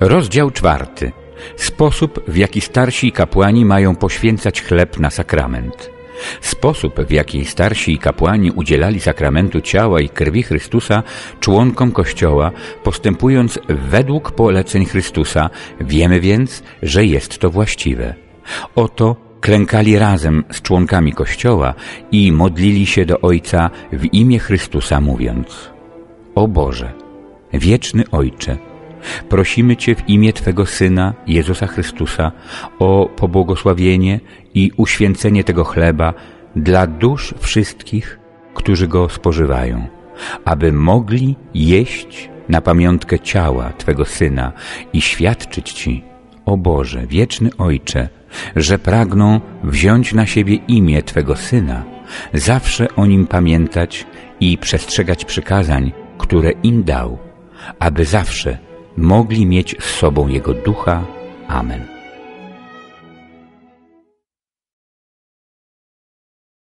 Rozdział czwarty. Sposób, w jaki starsi kapłani mają poświęcać chleb na sakrament. Sposób, w jaki starsi kapłani udzielali sakramentu ciała i krwi Chrystusa członkom Kościoła, postępując według poleceń Chrystusa, wiemy więc, że jest to właściwe. Oto klękali razem z członkami Kościoła i modlili się do Ojca w imię Chrystusa, mówiąc O Boże, wieczny Ojcze, Prosimy Cię w imię Twego Syna, Jezusa Chrystusa, o pobłogosławienie i uświęcenie tego chleba dla dusz wszystkich, którzy go spożywają, aby mogli jeść na pamiątkę ciała Twego Syna i świadczyć Ci, o Boże, wieczny Ojcze, że pragną wziąć na siebie imię Twego Syna, zawsze o Nim pamiętać i przestrzegać przykazań, które im dał, aby zawsze mogli mieć z sobą Jego ducha. Amen.